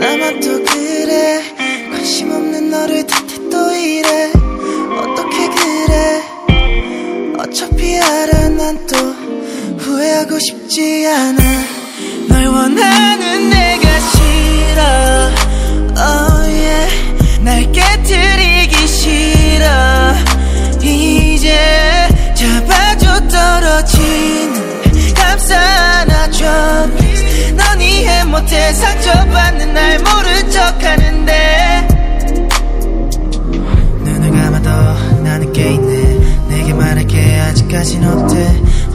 나만 또 그래. 관심 없는 너를 탓해 또 이래. 어떻게 그래? 어차피 알아 난 또 후회하고 싶지 않아. 못해 상처받는 날 모른 척 하는데. 눈을 감아도 나는 깨 있네. 내게 말할게 아직까진 어때?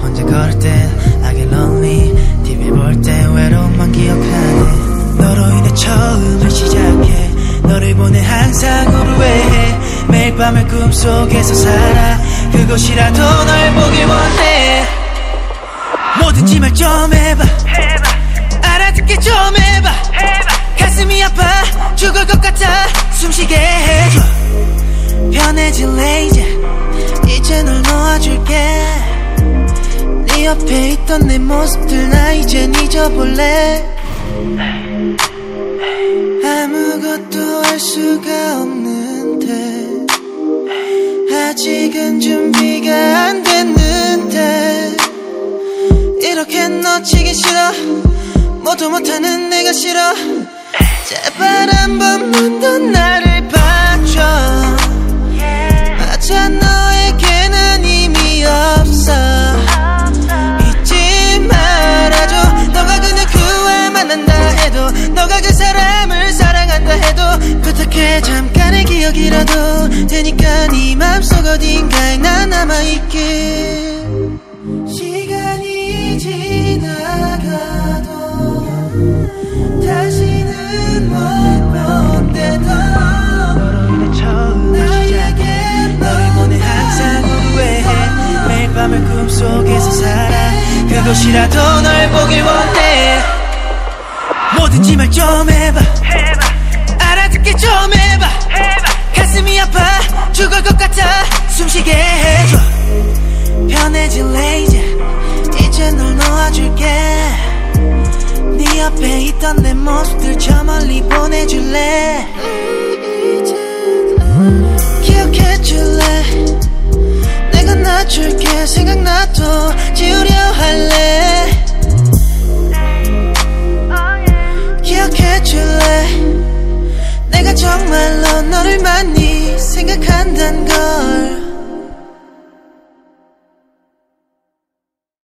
혼자 걸을 땐 I get lonely. TV 볼땐 외로움만 기억하네. 너로 인해 처음을 시작해. 너를 보내 항상 후회해. 매일 밤을 꿈속에서 살아. 그곳이라도 널 보길 원해. 뭐든지 말 좀 해봐. 알아듣게 좀 아파 죽을 것 같아. 숨쉬게 해줘 편해질래 이제. 이제 널 놓아줄게. 네 옆에 있던 내 모습들 나 이젠 잊어볼래? 아무것도 할 수가 없는데. 아직은 준비가 안 됐는데. 이렇게 놓치기 싫어. 모두 못하는 내가 싫어 제발 한 번만 더 나를 봐줘. 맞아 너에게는 의미 없어. 잊지 말아줘. 너가 그 누구와 만난다 해도 너가 그 사람을 사랑한다 해도 부탁해. 잠깐의 기억이라도 되니까 네 맘속 어딘가에 나 남아있길 속에서 살아. 그곳이라도 널 보길 원해. 뭐든지 말좀 해 있던 내 모습들 저 멀리 보내줄래? 기억해줄래? 내가 놔줄게. 생각나도 지우려 할래? 기억해줄래? 내가 정말로 너를 많이 생각한단 걸